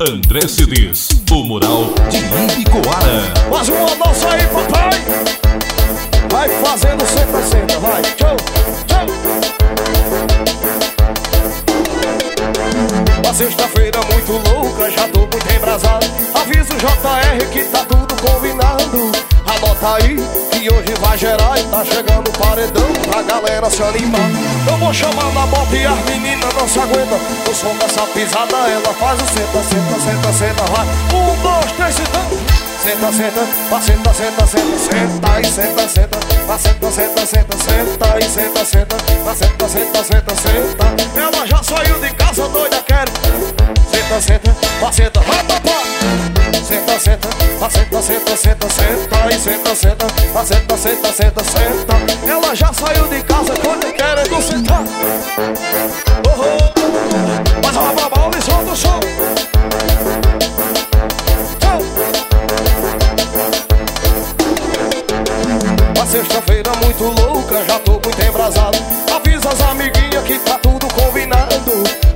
André Cedês, o mural de Ibicoara. Faz uma nossa aí, papai. Vai fazendo senta, senta, vai. Tchau, tchau. Uma sexta-feira muito louca, já tô muito embrasado. Avisa o JR que tá tudo combinado. Anota aí que hoje vai gerar e tá chegando o paredão pra galera se animar. Eu vou chamar na bota e as meninas não se aguentam. O som dessa pisada, ela faz o senta, senta, senta, senta, vai. Um, dois, três, senta. Senta, senta, vai, senta, senta, senta, senta e senta, senta, vai, senta, senta, senta, senta e senta, senta, vai, senta, senta, senta, senta. Ela já saiu de casa doida, quero. Senta, senta, vai, senta, vai, papai. Senta, senta, vai, senta, senta, senta, senta e senta, senta, vai, senta, senta, senta, senta. Ela já saiu de casa doida, querendo sentar.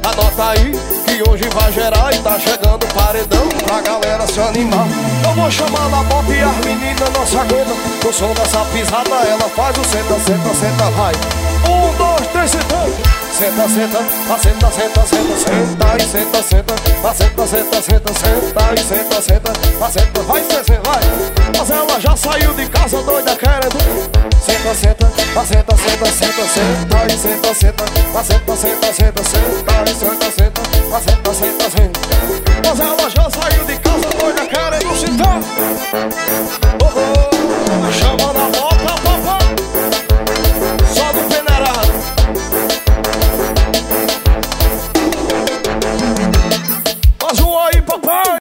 Anota aí que hoje vai gerar e tá chegando o paredão pra galera se animar. Eu vou chamar na bota e as meninas não se aguentam. Som dessa pisada ela faz o senta, senta, senta, vai. Senta. Senta, senta, vai, senta, senta, senta, senta e senta, senta, senta, senta, senta, senta e senta, senta, senta, vai, senta, vai. Mas ela já saiu de casa doida querendo. Senta, senta, senta, senta, senta, senta e senta, senta, senta, senta, senta, senta e senta, senta, senta, senta, senta. Mas ela já saiu de casa doida querendo sentar.